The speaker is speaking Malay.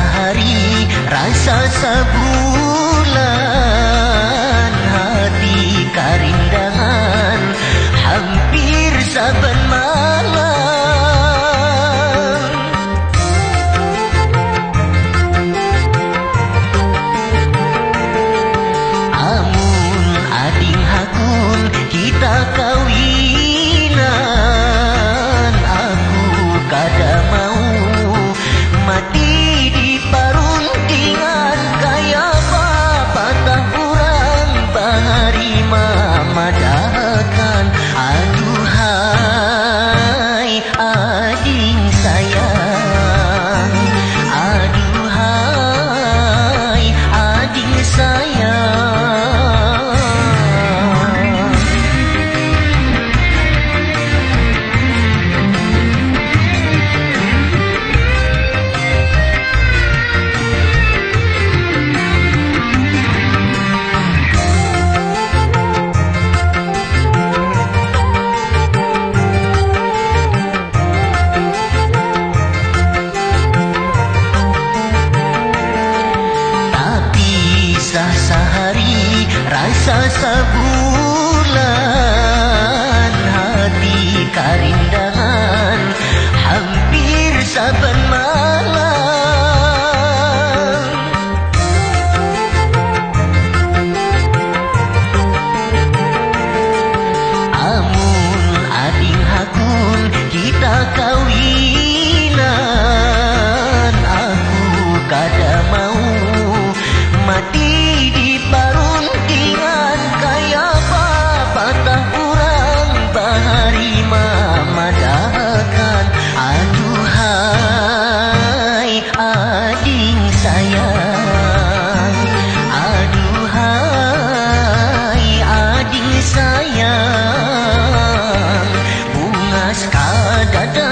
sehari rasa sebulan hati karindahan hampir saban malam. serve Shaka.